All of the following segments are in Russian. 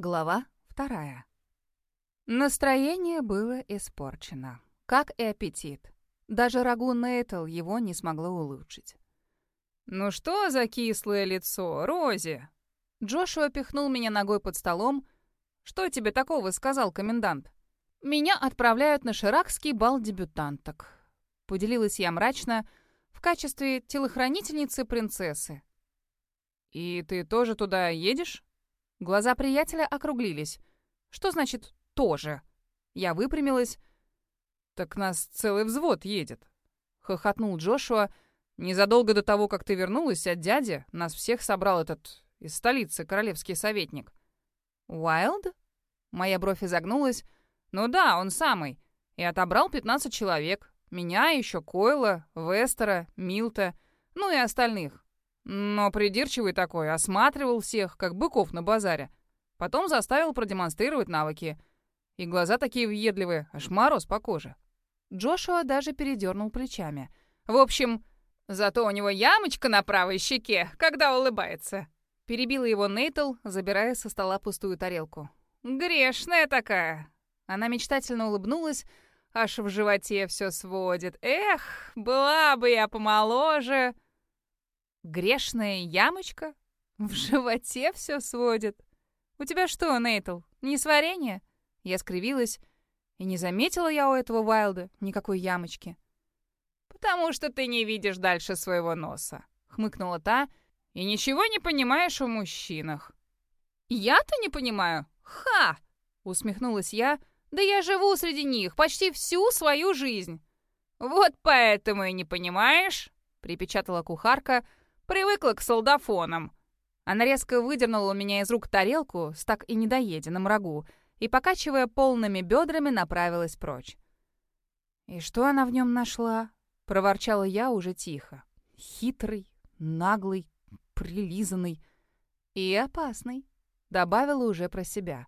Глава вторая. Настроение было испорчено, как и аппетит. Даже рагу Нейтл его не смогло улучшить. «Ну что за кислое лицо, Рози?» Джошуа пихнул меня ногой под столом. «Что тебе такого сказал комендант?» «Меня отправляют на ширакский бал дебютанток», — поделилась я мрачно, в качестве телохранительницы принцессы. «И ты тоже туда едешь?» Глаза приятеля округлились. «Что значит «тоже»?» Я выпрямилась. «Так нас целый взвод едет», — хохотнул Джошуа. «Незадолго до того, как ты вернулась от дяди, нас всех собрал этот из столицы королевский советник». «Уайлд?» Моя бровь изогнулась. «Ну да, он самый. И отобрал 15 человек. Меня, еще Койла, Вестера, Милта, ну и остальных. Но придирчивый такой, осматривал всех, как быков на базаре. Потом заставил продемонстрировать навыки. И глаза такие въедливые, аж мороз по коже. Джошуа даже передернул плечами. В общем, зато у него ямочка на правой щеке, когда улыбается. Перебила его Нейтл, забирая со стола пустую тарелку. «Грешная такая!» Она мечтательно улыбнулась, аж в животе все сводит. «Эх, была бы я помоложе!» Грешная ямочка? В животе все сводит. У тебя что, Нейтл, не сварение? Я скривилась, и не заметила я у этого Вайлда никакой ямочки. «Потому что ты не видишь дальше своего носа», — хмыкнула та, «и ничего не понимаешь о мужчинах». «Я-то не понимаю? Ха!» — усмехнулась я. «Да я живу среди них почти всю свою жизнь». «Вот поэтому и не понимаешь», — припечатала кухарка, — Привыкла к солдафонам». Она резко выдернула у меня из рук тарелку с так и недоеденным рагу и, покачивая полными бедрами, направилась прочь. «И что она в нем нашла?» — проворчала я уже тихо. «Хитрый, наглый, прилизанный и опасный», — добавила уже про себя.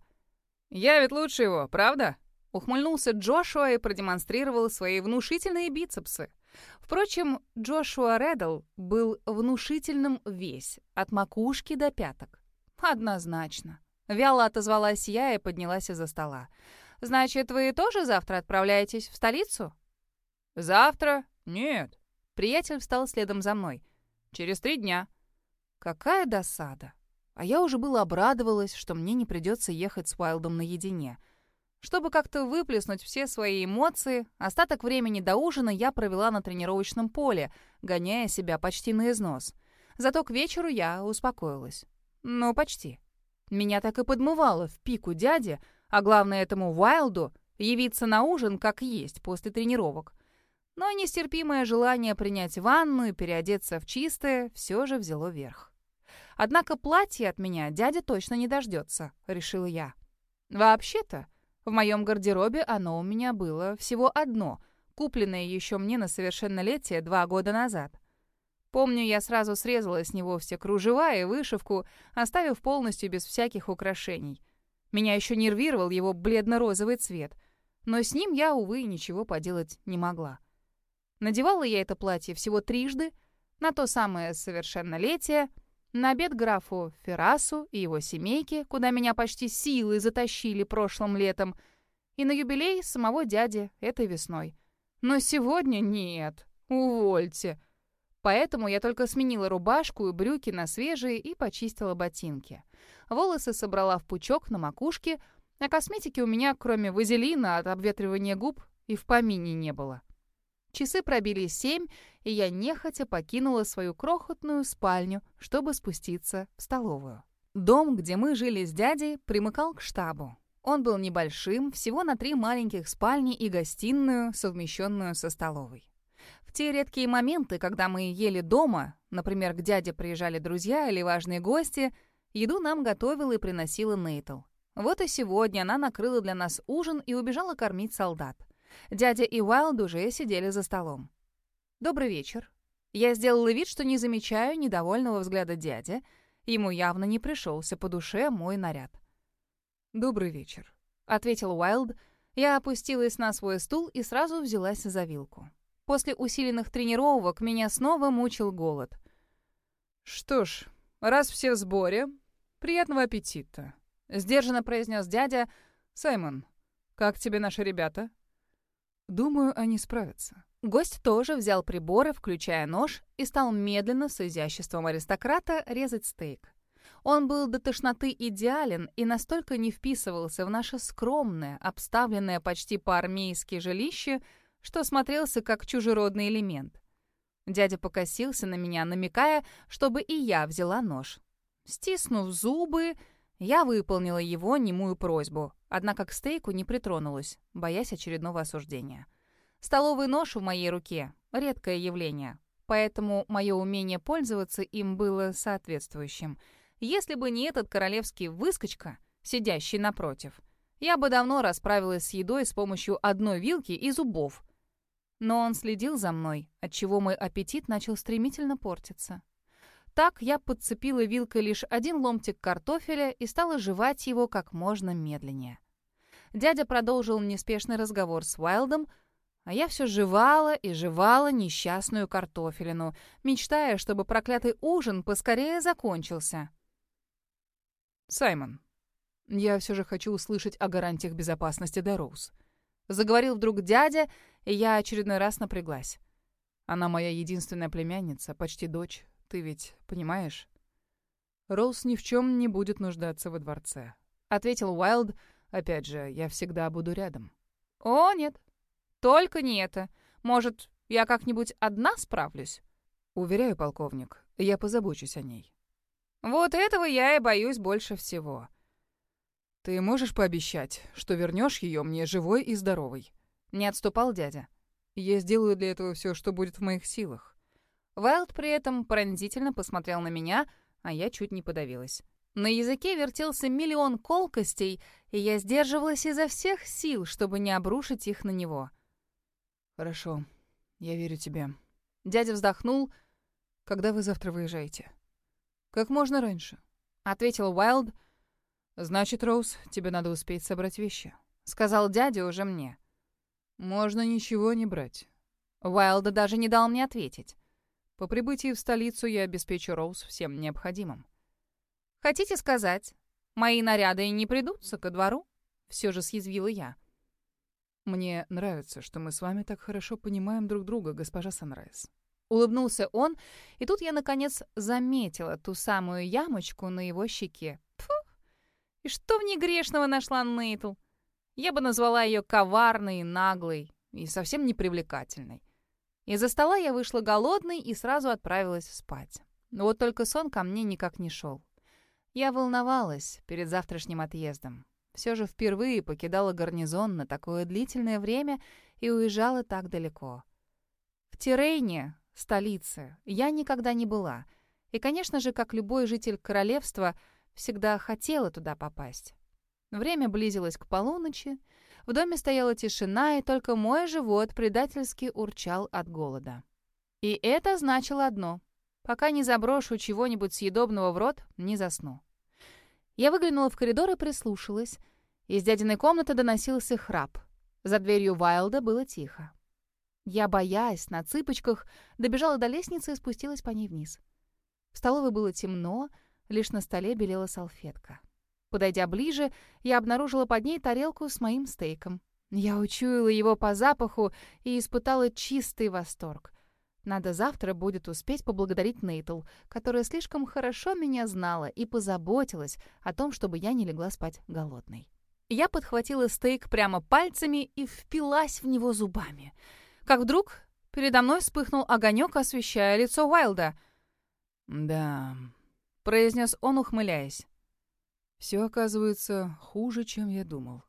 «Я ведь лучше его, правда?» Ухмыльнулся Джошуа и продемонстрировал свои внушительные бицепсы. Впрочем, Джошуа Реддл был внушительным весь, от макушки до пяток. Однозначно. Вяло отозвалась я и поднялась из-за стола. «Значит, вы тоже завтра отправляетесь в столицу?» «Завтра? Нет». Приятель встал следом за мной. «Через три дня». Какая досада. А я уже было обрадовалась, что мне не придется ехать с Уайлдом наедине — чтобы как-то выплеснуть все свои эмоции, остаток времени до ужина я провела на тренировочном поле, гоняя себя почти на износ. Зато к вечеру я успокоилась. Ну, почти. Меня так и подмывало в пику дяде, а главное этому Уайлду, явиться на ужин как есть после тренировок. Но нестерпимое желание принять ванну и переодеться в чистое все же взяло верх. Однако платье от меня дядя точно не дождется, решила я. Вообще-то, в моем гардеробе оно у меня было всего одно, купленное еще мне на совершеннолетие два года назад. Помню, я сразу срезала с него все кружева и вышивку, оставив полностью без всяких украшений. Меня еще нервировал его бледно-розовый цвет, но с ним я, увы, ничего поделать не могла. Надевала я это платье всего трижды, на то самое совершеннолетие — на обед графу Феррасу и его семейке, куда меня почти силой затащили прошлым летом, и на юбилей самого дяди этой весной. Но сегодня нет, увольте. Поэтому я только сменила рубашку и брюки на свежие и почистила ботинки. Волосы собрала в пучок на макушке, а косметики у меня, кроме вазелина от обветривания губ, и в помине не было. Часы пробили семь, и я нехотя покинула свою крохотную спальню, чтобы спуститься в столовую. Дом, где мы жили с дядей, примыкал к штабу. Он был небольшим, всего на три маленьких спальни и гостиную, совмещенную со столовой. В те редкие моменты, когда мы ели дома, например, к дяде приезжали друзья или важные гости, еду нам готовила и приносила Нейтл. Вот и сегодня она накрыла для нас ужин и убежала кормить солдат. Дядя и Уайлд уже сидели за столом. «Добрый вечер». Я сделала вид, что не замечаю недовольного взгляда дяди. Ему явно не пришелся по душе мой наряд. «Добрый вечер», — ответил Уайлд. Я опустилась на свой стул и сразу взялась за вилку. После усиленных тренировок меня снова мучил голод. «Что ж, раз все в сборе, приятного аппетита. Сдержанно произнес дядя. «Саймон, как тебе наши ребята?» «Думаю, они справятся». Гость тоже взял приборы, включая нож, и стал медленно, с изяществом аристократа, резать стейк. Он был до тошноты идеален и настолько не вписывался в наше скромное, обставленное почти по-армейски жилище, что смотрелся как чужеродный элемент. Дядя покосился на меня, намекая, чтобы и я взяла нож. Стиснув зубы, я выполнила его немую просьбу, однако к стейку не притронулась, боясь очередного осуждения. Столовый нож в моей руке — редкое явление, поэтому мое умение пользоваться им было соответствующим. Если бы не этот королевский выскочка, сидящий напротив, я бы давно расправилась с едой с помощью одной вилки и зубов. Но он следил за мной, отчего мой аппетит начал стремительно портиться. Так я подцепила вилкой лишь один ломтик картофеля и стала жевать его как можно медленнее. Дядя продолжил неспешный разговор с Уайлдом, а я все жевала и жевала несчастную картофелину, мечтая, чтобы проклятый ужин поскорее закончился. «Саймон, я все же хочу услышать о гарантиях безопасности Дороуз», заговорил вдруг дядя, и я очередной раз напряглась. «Она моя единственная племянница, почти дочь, ты ведь понимаешь?» «Роуз ни в чем не будет нуждаться во дворце», — ответил Уайлд. «Опять же, я всегда буду рядом». «О, нет, только не это. Может, я как-нибудь одна справлюсь?» «Уверяю, полковник, я позабочусь о ней». «Вот этого я и боюсь больше всего». «Ты можешь пообещать, что вернешь ее мне живой и здоровой?» Не отступал дядя. «Я сделаю для этого все, что будет в моих силах». Вайлд при этом пронзительно посмотрел на меня, а я чуть не подавилась. На языке вертелся миллион колкостей, и я сдерживалась изо всех сил, чтобы не обрушить их на него. «Хорошо, я верю тебе». Дядя вздохнул. «Когда вы завтра выезжаете?» «Как можно раньше», — ответил Уайлд. «Значит, Роуз, тебе надо успеть собрать вещи», — сказал дядя уже мне. «Можно ничего не брать». Уайлд даже не дал мне ответить. «По прибытии в столицу я обеспечу Роуз всем необходимым». «Хотите сказать, мои наряды не придутся ко двору?» Все же съязвила я. «Мне нравится, что мы с вами так хорошо понимаем друг друга, госпожа Санрайз». Улыбнулся он, и тут я, наконец, заметила ту самую ямочку на его щеке. Фу! И что в ней грешного нашла Нейтл? Я бы назвала ее коварной, наглой и совсем непривлекательной. Из-за стола я вышла голодной и сразу отправилась спать. Вот только сон ко мне никак не шел. Я волновалась перед завтрашним отъездом. Все же впервые покидала гарнизон на такое длительное время и уезжала так далеко. В Тирейне, столице, я никогда не была. И, конечно же, как любой житель королевства, всегда хотела туда попасть. Время близилось к полуночи, в доме стояла тишина, и только мой живот предательски урчал от голода. И это значило одно. Пока не заброшу чего-нибудь съедобного в рот, не засну. Я выглянула в коридор и прислушалась. Из дядиной комнаты доносился храп. За дверью Вайлда было тихо. Я, боясь, на цыпочках, добежала до лестницы и спустилась по ней вниз. В столовой было темно, лишь на столе белела салфетка. Подойдя ближе, я обнаружила под ней тарелку с моим стейком. Я учуяла его по запаху и испытала чистый восторг. Надо завтра будет успеть поблагодарить Нейтл, которая слишком хорошо меня знала и позаботилась о том, чтобы я не легла спать голодной. Я подхватила стейк прямо пальцами и впилась в него зубами. Как вдруг передо мной вспыхнул огонек, освещая лицо Уайлда. «Да», — произнес он, ухмыляясь. «Все оказывается хуже, чем я думал».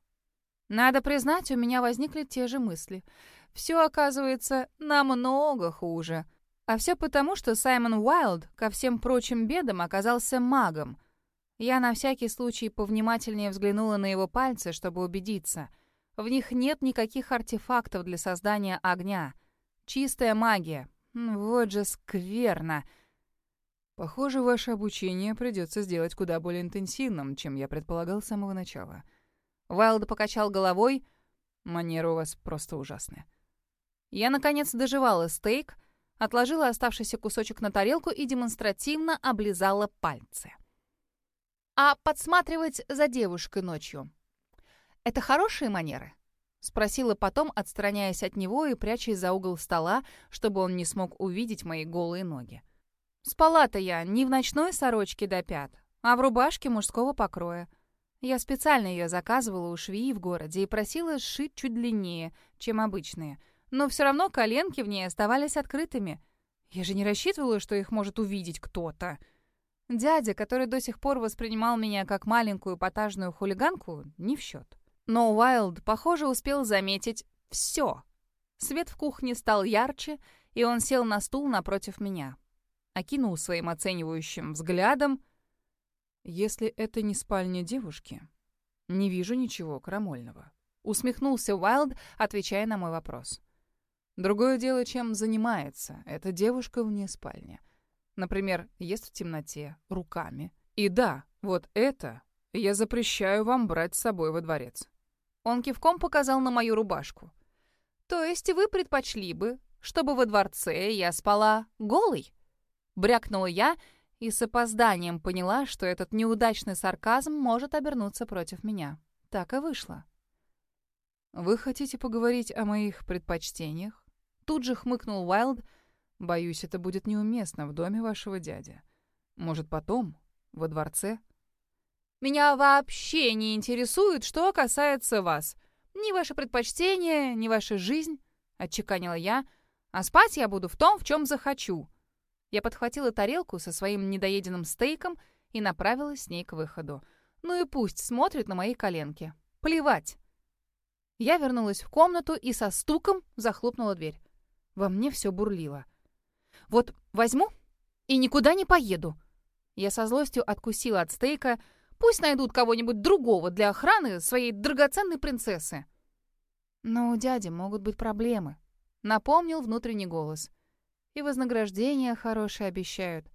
Надо признать, у меня возникли те же мысли — все оказывается намного хуже. А все потому, что Саймон Уайлд ко всем прочим бедам оказался магом. Я на всякий случай повнимательнее взглянула на его пальцы, чтобы убедиться. В них нет никаких артефактов для создания огня. Чистая магия. Вот же скверно. Похоже, ваше обучение придется сделать куда более интенсивным, чем я предполагал с самого начала. Уайлд покачал головой. Манеры у вас просто ужасные. Я, наконец, доживала стейк, отложила оставшийся кусочек на тарелку и демонстративно облизала пальцы. А подсматривать за девушкой ночью — это хорошие манеры? Спросила потом, отстраняясь от него и прячась за угол стола, чтобы он не смог увидеть мои голые ноги. Спала-то я не в ночной сорочке до пят, а в рубашке мужского покроя. Я специально ее заказывала у швеи в городе и просила сшить чуть длиннее, чем обычные. Но все равно коленки в ней оставались открытыми. Я же не рассчитывала, что их может увидеть кто-то. Дядя, который до сих пор воспринимал меня как маленькую потажную хулиганку, не в счет. Но Уайлд, похоже, успел заметить все. Свет в кухне стал ярче, и он сел на стул напротив меня. Окинул своим оценивающим взглядом. «Если это не спальня девушки, не вижу ничего крамольного», — усмехнулся Уайлд, отвечая на мой вопрос. «Другое дело, чем занимается эта девушка вне спальни. Например, ест в темноте, руками. И да, вот это я запрещаю вам брать с собой во дворец. Он кивком показал на мою рубашку. То есть вы предпочли бы, чтобы во дворце я спала голой? Брякнула я и с опозданием поняла, что этот неудачный сарказм может обернуться против меня. Так и вышло. «Вы хотите поговорить о моих предпочтениях?» Тут же хмыкнул Уайлд. «Боюсь, это будет неуместно в доме вашего дяди. Может, потом, во дворце?» Меня вообще не интересует, что касается вас. Ни ваше предпочтение, ни ваша жизнь, — отчеканила я. А спать я буду в том, в чем захочу. Я подхватила тарелку со своим недоеденным стейком и направилась с ней к выходу. Ну и пусть смотрит на мои коленки. Плевать. Я вернулась в комнату и со стуком захлопнула дверь. Во мне все бурлило. Вот возьму и никуда не поеду. Я со злостью откусила от стейка, Пусть найдут кого-нибудь другого для охраны своей драгоценной принцессы. Но у дяди могут быть проблемы, напомнил внутренний голос. И вознаграждение хорошее обещают.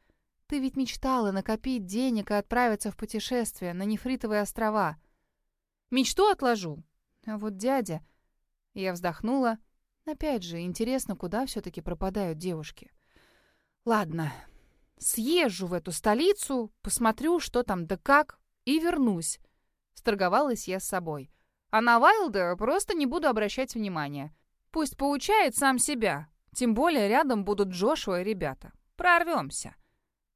Ты ведь мечтала накопить денег и отправиться в путешествие на нефритовые острова. Мечту отложу. А вот дядя... Я вздохнула. Опять же, интересно, куда все-таки пропадают девушки. Ладно, съезжу в эту столицу, посмотрю, что там да как, и вернусь. Сторговалась я с собой. А на Вайлда просто не буду обращать внимания. Пусть поучает сам себя. Тем более рядом будут Джошуа и ребята. Прорвемся.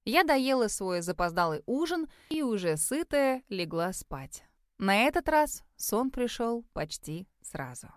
Я доела свой запоздалый ужин и уже сытая легла спать. На этот раз сон пришел почти сразу.